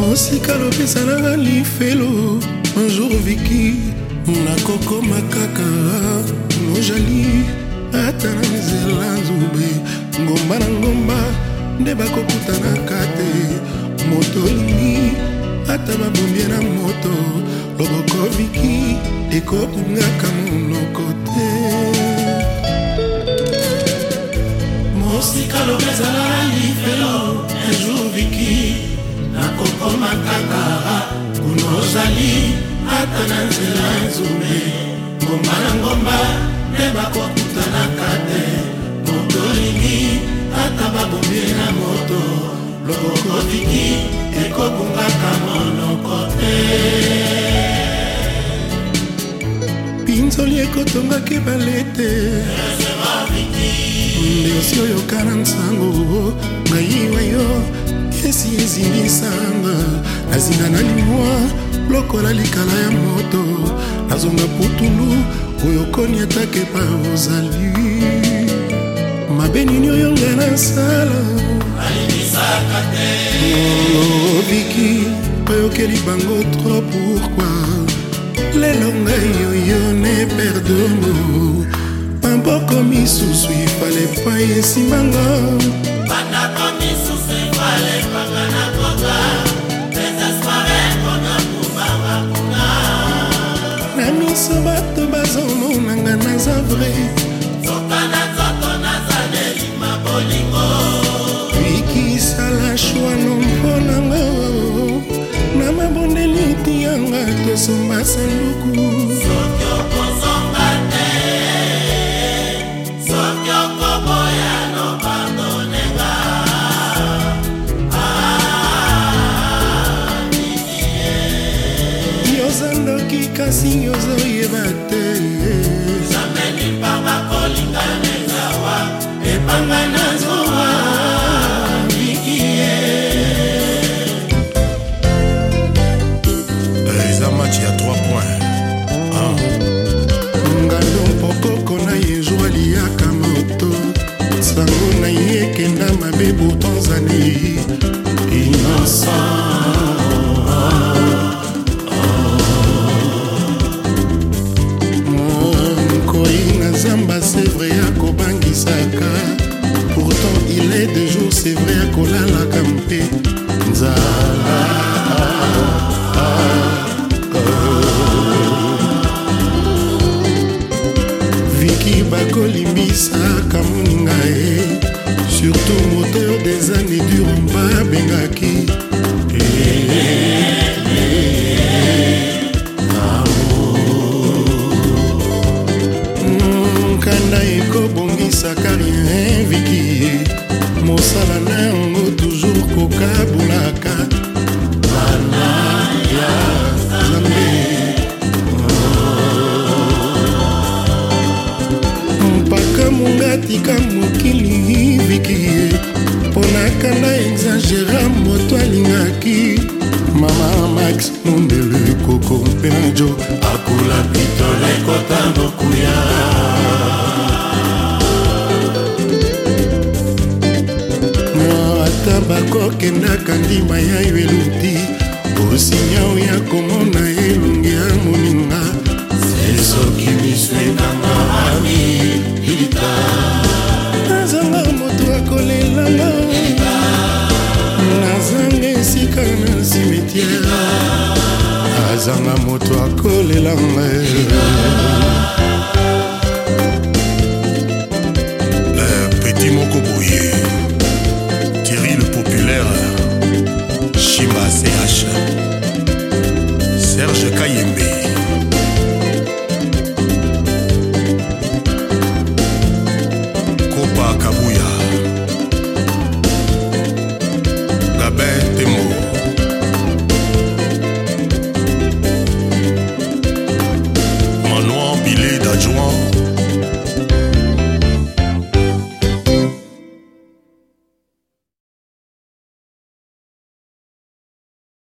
mosika lopesa nanga lifelo anjour viki nakokoma kaka nojali ata na nzela nzube ngomba na ngomba nde bakokutanaka te moto olingi ata babombie na moto loboko viki ekobungaka kaka kuna ozali ata na nzela nzume ngomba na ngomba nde bakokutanaka te moto olingi ata babomie na moto lobokotiki ekobungaka monoko te pinzoli ekotongaki balete ndesi oyoka na nsango ngai wa yo esi ezingisanga nazinga na lingwa lokola likala ya moto nazonga putulu oyo koni atakepa ozali mabe nini oyo ngai nasala olobiki bayokeli bango tro pourkui lelo ngai oyo ne perdomo pamboko misusu ifale epai esimanga vrai ikisala shwano mpona nga na mabondeli tiyanga tosomba sanduku kasi ozoyeba te lipanga kolingana ezawa epanga na zowa mikie eza match ya 3 points ah. ngando pokoko na ye jour aliaka moto sango na ye ekenda mabe botanzani inosa ebebisaka pourtant il est de jour c'est vrai akolalaka mpe nzala viki bakolimisaka moninga ye eh. surtout moteur des années durant babengaki kosala na yango toujours kokabulaka bana ya nzambe mpaka mongatika mokili vikie mpo nakanda exagera moto alingaki mama max mondele kokoma bakokendaka ndima ya yo eluti bosinyau ya komona elongi ya moninga sesoki miswekanga ami ilita nazanga moto akolelanga nazanga esika na simetiere azanga moto akolelanga